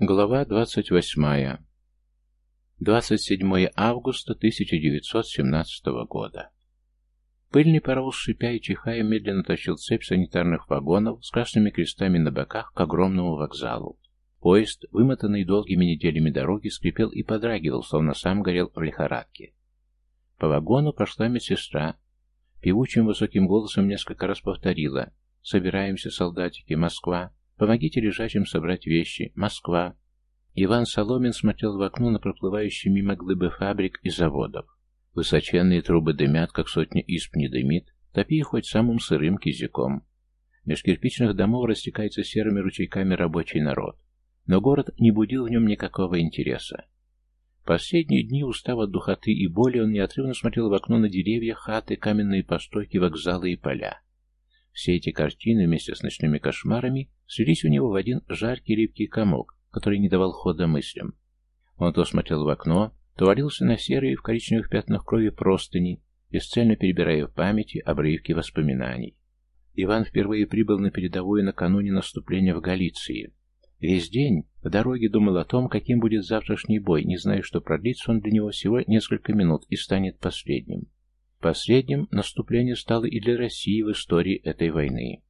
Глава 28. 27 августа 1917 года. Пыльный паровоз, шипя и чихая, медленно тащил цепь санитарных вагонов с красными крестами на боках к огромному вокзалу. Поезд, вымотанный долгими неделями дороги, скрипел и подрагивал, словно сам горел в лихорадке. По вагону прошла медсестра. Певучим высоким голосом несколько раз повторила «Собираемся, солдатики, Москва, Помогите лежачим собрать вещи. Москва. Иван Соломин смотрел в окно на проплывающие мимо глыбы фабрик и заводов. Высоченные трубы дымят, как сотни исп не дымит, топи хоть самым сырым кизиком. Меж кирпичных домов растекается серыми ручейками рабочий народ. Но город не будил в нем никакого интереса. Последние дни, устав от духоты и боли, он неотрывно смотрел в окно на деревья, хаты, каменные постройки, вокзалы и поля. Все эти картины вместе с ночными кошмарами слились у него в один жаркий липкий комок, который не давал хода мыслям. Он то смотрел в окно, то валился на серые в коричневых пятнах крови простыни, бесцельно перебирая в памяти обрывки воспоминаний. Иван впервые прибыл на передовую накануне наступления в Галиции. Весь день по дороге думал о том, каким будет завтрашний бой, не зная, что продлится он для него всего несколько минут и станет последним. Последним наступление стало и для России в истории этой войны.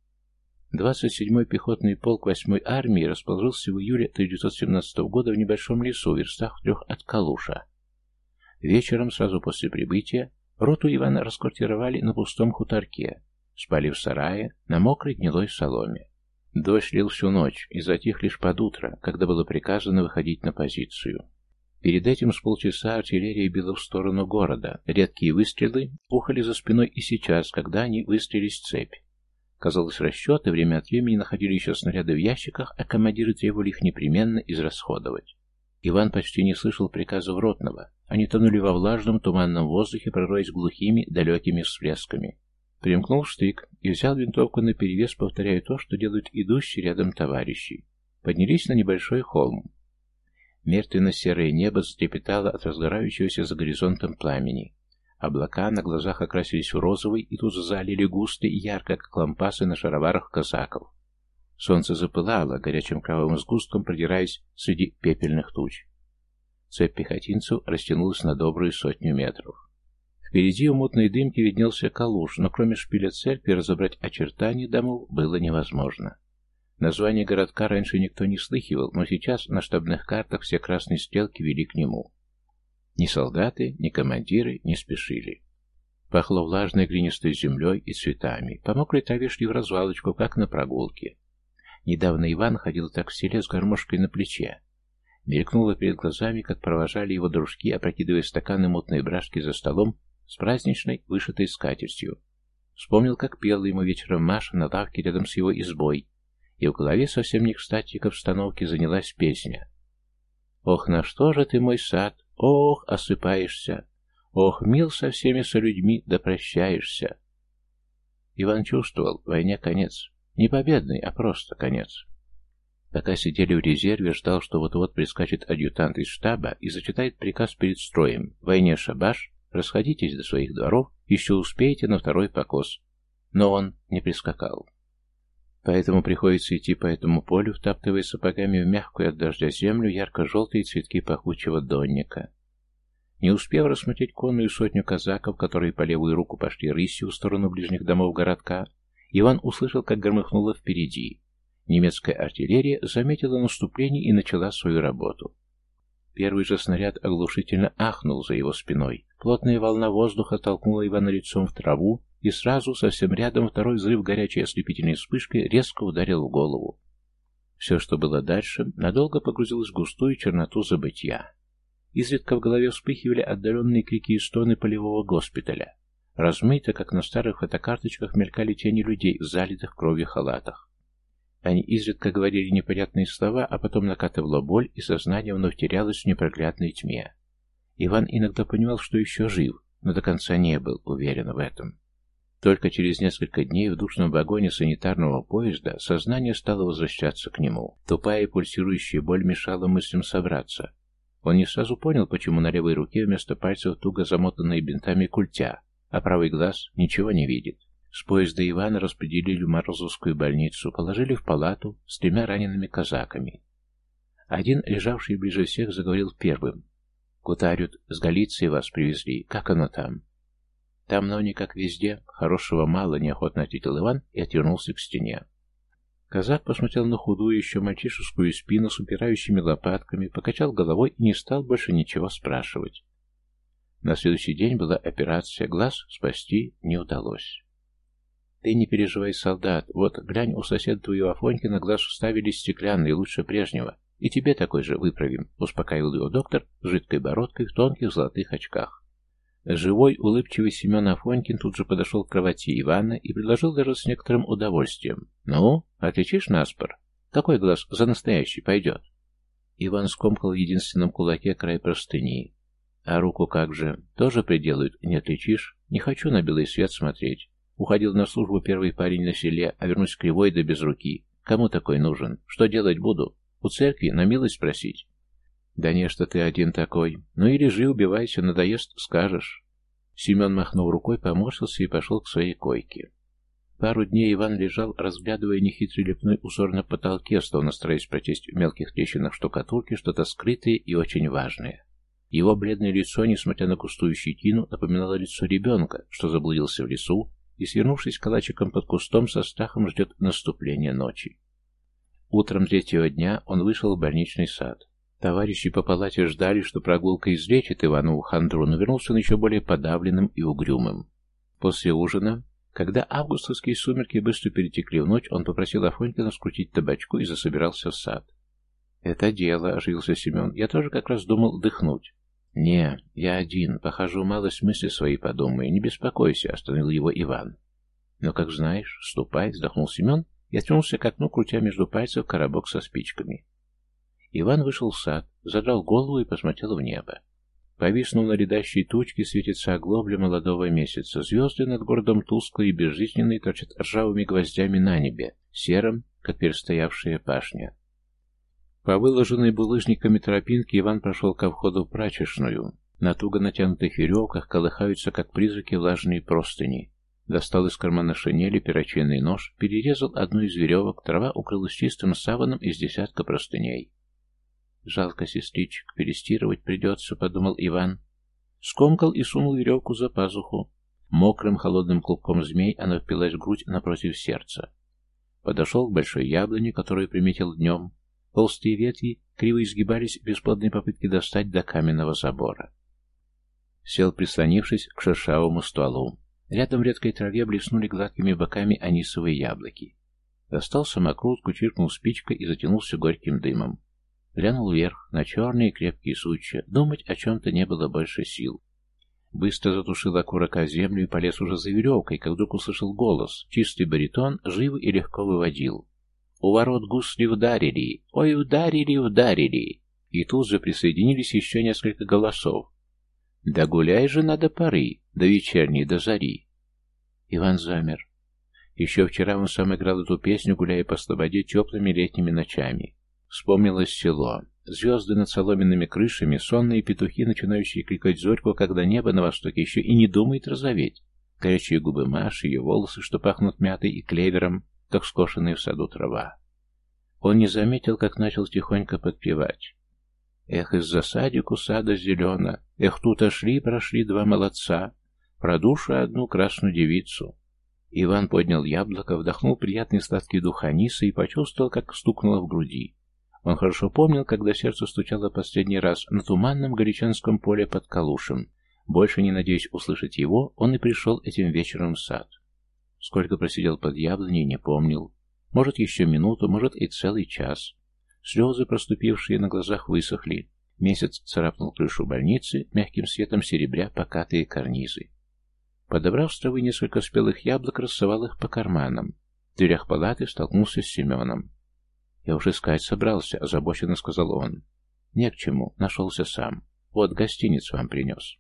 27-й пехотный полк 8-й армии расположился в июле 1917 года в небольшом лесу в верстах трех от Калуша. Вечером, сразу после прибытия, роту Ивана расквартировали на пустом хуторке, спали в сарае на мокрой гнилой соломе. Дождь лил всю ночь и затих лишь под утро, когда было приказано выходить на позицию. Перед этим с полчаса артиллерия била в сторону города. Редкие выстрелы ухали за спиной и сейчас, когда они выстрелились в цепь. Казалось, расчеты время от времени находили еще снаряды в ящиках, а командиры требовали их непременно израсходовать. Иван почти не слышал приказов ротного. Они тонули во влажном, туманном воздухе, прорываясь глухими, далекими всплесками. Примкнул штык и взял винтовку наперевес, повторяя то, что делают идущие рядом товарищи. Поднялись на небольшой холм. Мертвенно-серое небо затрепетало от разгорающегося за горизонтом пламени. Облака на глазах окрасились в розовый и тут залили густо и ярко, как лампасы на шароварах казаков. Солнце запылало, горячим кровавым сгустком продираясь среди пепельных туч. Цепь пехотинцев растянулась на добрую сотню метров. Впереди у мутной дымки виднелся калуш, но кроме шпиля церкви разобрать очертания домов было невозможно. Название городка раньше никто не слыхивал, но сейчас на штабных картах все красные стрелки вели к нему. Ни солдаты, ни командиры не спешили. Пахло влажной глинистой землей и цветами. По мокрой траве шли в развалочку, как на прогулке. Недавно Иван ходил так в селе с гармошкой на плече. Мелькнуло перед глазами, как провожали его дружки, опрокидывая стаканы мутной брашки за столом с праздничной вышитой скатертью. Вспомнил, как пела ему вечером Маша на лавке рядом с его избой, и в голове совсем не кстати к обстановке занялась песня. «Ох, на что же ты, мой сад? Ох, осыпаешься! Ох, мил со всеми со людьми, да прощаешься!» Иван чувствовал, войне конец. Не победный, а просто конец. Пока сидели в резерве, ждал, что вот-вот прискачет адъютант из штаба и зачитает приказ перед строем. «Войне шабаш, расходитесь до своих дворов, еще успеете на второй покос». Но он не прискакал. Поэтому приходится идти по этому полю, втаптывая сапогами в мягкую от дождя землю ярко-желтые цветки пахучего донника. Не успев рассмотреть конную сотню казаков, которые по левую руку пошли рысью в сторону ближних домов городка, Иван услышал, как громыхнуло впереди. Немецкая артиллерия заметила наступление и начала свою работу. Первый же снаряд оглушительно ахнул за его спиной. Плотная волна воздуха толкнула Ивана лицом в траву, и сразу, совсем рядом, второй взрыв горячей ослепительной вспышкой резко ударил в голову. Все, что было дальше, надолго погрузилось в густую черноту забытья. Изредка в голове вспыхивали отдаленные крики и стоны полевого госпиталя. Размыто, как на старых фотокарточках, мелькали тени людей в залитых кровью халатах. Они изредка говорили непонятные слова, а потом накатывала боль, и сознание вновь терялось в непроглядной тьме. Иван иногда понимал, что еще жив, но до конца не был уверен в этом. Только через несколько дней в душном вагоне санитарного поезда сознание стало возвращаться к нему. Тупая и пульсирующая боль мешала мыслям собраться. Он не сразу понял, почему на левой руке вместо пальцев туго замотанные бинтами культя, а правый глаз ничего не видит. С поезда Ивана распределили в Морозовскую больницу, положили в палату с тремя ранеными казаками. Один, лежавший ближе всех, заговорил первым. «Кутарют, с Галиции вас привезли. Как оно там?» «Там, но не как везде. Хорошего мало», — неохотно ответил Иван и отвернулся к стене. Казак посмотрел на худую еще мальчишескую спину с упирающими лопатками, покачал головой и не стал больше ничего спрашивать. На следующий день была операция, глаз спасти не удалось. «Ты не переживай, солдат. Вот, глянь, у соседа твоего Афонькина глаз вставили стеклянный, лучше прежнего. И тебе такой же выправим», — успокаивал его доктор с жидкой бородкой в тонких золотых очках. Живой, улыбчивый Семен Афонькин тут же подошел к кровати Ивана и предложил даже с некоторым удовольствием. «Ну, отличишь наспор? Какой глаз за настоящий пойдет?» Иван скомкал в единственном кулаке край простыни. «А руку как же? Тоже приделают? Не отличишь? Не хочу на белый свет смотреть. Уходил на службу первый парень на селе, а вернусь кривой да без руки. Кому такой нужен? Что делать буду? У церкви на милость просить?» «Да не, что ты один такой. Ну и лежи, убивайся, надоест, скажешь». Семен махнул рукой, поморщился и пошел к своей койке. Пару дней Иван лежал, разглядывая нехитрый лепной узор на потолке, словно стараясь прочесть в мелких трещинах штукатурки что-то скрытое и очень важное. Его бледное лицо, несмотря на густую щетину, напоминало лицо ребенка, что заблудился в лесу и, свернувшись калачиком под кустом, со страхом ждет наступления ночи. Утром третьего дня он вышел в больничный сад. Товарищи по палате ждали, что прогулка излечит Иванову хандру, но вернулся он еще более подавленным и угрюмым. После ужина, когда августовские сумерки быстро перетекли в ночь, он попросил Афонькина скрутить табачку и засобирался в сад. «Это дело», — оживился Семен. «Я тоже как раз думал дыхнуть». «Не, я один. Похожу малость мысли свои подумаю. Не беспокойся», — остановил его Иван. «Но, как знаешь, ступай», — вздохнул Семен и отвернулся к окну, крутя между пальцев коробок со спичками. Иван вышел в сад, задрал голову и посмотрел в небо. Повиснув на рядащей тучке, светится оглобля молодого месяца. Звезды над городом тусклые и безжизненные торчат ржавыми гвоздями на небе, серым, как перестоявшая пашня. По выложенной булыжниками тропинке Иван прошел ко входу в прачечную. На туго натянутых веревках колыхаются, как призраки, влажные простыни. Достал из кармана шинели перочинный нож, перерезал одну из веревок, трава укрылась чистым саваном из десятка простыней. Жалко сестричек, перестирывать придется, подумал Иван. Скомкал и сунул веревку за пазуху. Мокрым холодным клубком змей она впилась в грудь напротив сердца. Подошел к большой яблоне, которую приметил днем. Толстые ветви криво изгибались в бесплодной попытке достать до каменного забора. Сел, прислонившись к шершавому стволу. Рядом в редкой траве блеснули гладкими боками анисовые яблоки. Достал самокрутку, чиркнул спичкой и затянулся горьким дымом. Глянул вверх, на черные крепкие сучья. Думать о чем-то не было больше сил. Быстро затушил окурок о землю и полез уже за веревкой, как вдруг услышал голос. Чистый баритон живо и легко выводил. «У ворот гусли ударили! Ой, ударили, ударили!» И тут же присоединились еще несколько голосов. «Да гуляй же надо поры, до вечерней, до зари!» Иван замер. Еще вчера он сам играл эту песню, гуляя по слободе теплыми летними ночами. Вспомнилось село. Звезды над соломенными крышами, сонные петухи, начинающие крикать зорьку, когда небо на востоке еще и не думает розоветь. Горячие губы Маши, ее волосы, что пахнут мятой и клевером, как скошенная в саду трава. Он не заметил, как начал тихонько подпевать. Эх, из-за садику сада зелена, эх, тут ошли, прошли два молодца, про душу одну красную девицу. Иван поднял яблоко, вдохнул приятный сладкий дух аниса и почувствовал, как стукнуло в груди. Он хорошо помнил, когда сердце стучало последний раз на туманном горячанском поле под Калушем. Больше не надеясь услышать его, он и пришел этим вечером в сад. Сколько просидел под яблоней, не помнил. Может, еще минуту, может, и целый час. Слезы, проступившие на глазах, высохли. Месяц царапнул крышу больницы, мягким светом серебря покатые карнизы. Подобрав с травы несколько спелых яблок, рассовал их по карманам. В дверях палаты столкнулся с Семеном. «Я уже искать собрался», — озабоченно сказал он. «Не к чему, нашелся сам. Вот, гостиниц вам принес».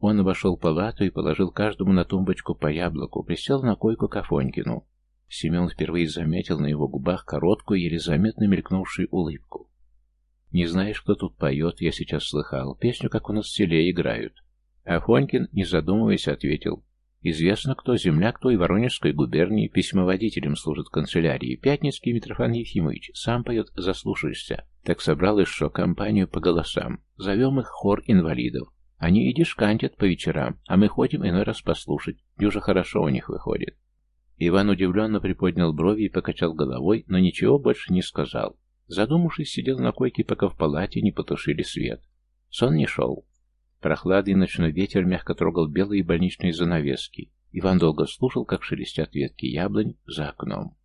Он обошел палату и положил каждому на тумбочку по яблоку, присел на койку к Афонькину. Семен впервые заметил на его губах короткую, еле заметно мелькнувшую улыбку. «Не знаешь, кто тут поет? Я сейчас слыхал. Песню, как у нас в селе играют». Афонькин, не задумываясь, ответил. Известно, кто земляк той Воронежской губернии, письмоводителем служит в канцелярии. Пятницкий Митрофан Ефимович сам поет «Заслушаешься». Так собралось, что компанию по голосам. Зовем их хор инвалидов. Они и дишкантят по вечерам, а мы ходим иной раз послушать. И уже хорошо у них выходит. Иван удивленно приподнял брови и покачал головой, но ничего больше не сказал. Задумавшись, сидел на койке, пока в палате не потушили свет. Сон не шел. Прохладный ночной ветер мягко трогал белые больничные занавески. Иван долго слушал, как шелестят ветки яблонь за окном.